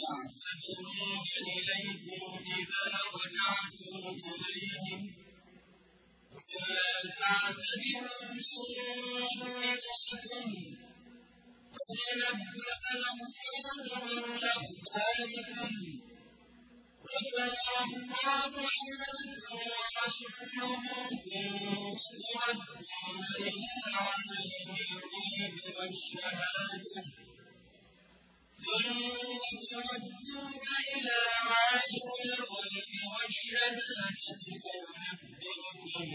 يعتذرون إليكم إذا رجعتم إليهم ولا تعتذروا صدقكم قد نبأنا الله من أخباركم وسيرى الله عليكم ورسوله ثم تردون إلى عالم الغيب والشهادة تردون إلى عالم الغيب والشهادة فينبئكم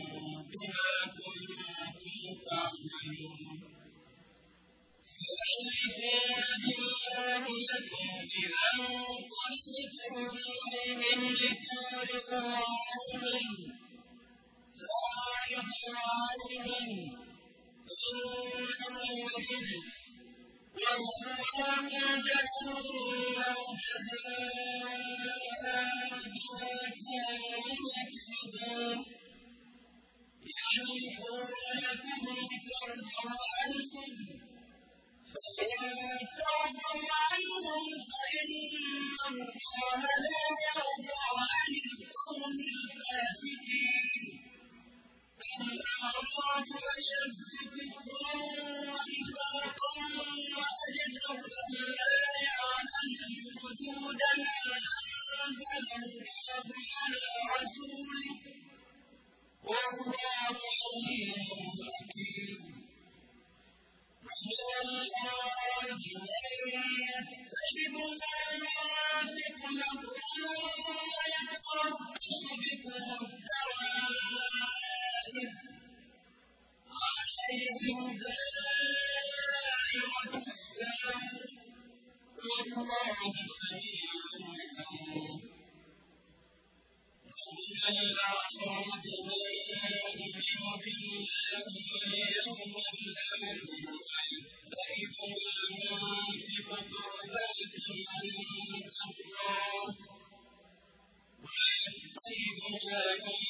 بما كنتم تعملون يحلفون بالله لكم إذا انقلبتم إليهم لتعرضوا عنهم فأعرضوا عنهم إنهم جَزِيلًا جَزَاءً بِمَا كَانُوا يَكْسِبُونَ كُفْرًا وَنِفَاقًا وَأَجْدَرُ يَعْلَمُوا حُدُودَ مَا أَنزَلَ اللَّهُ عَلَىٰ رَسُولِهِ ۗ وَاللَّهُ الْأَعْرَابِ مَن يَتَّخِذُ مَا يُنفِقُ مَغْرَمًا وَيَتَرَبَّصُ وَاللَّهُ سَمِيعٌ